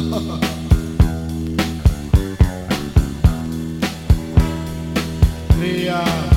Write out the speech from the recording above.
the uh...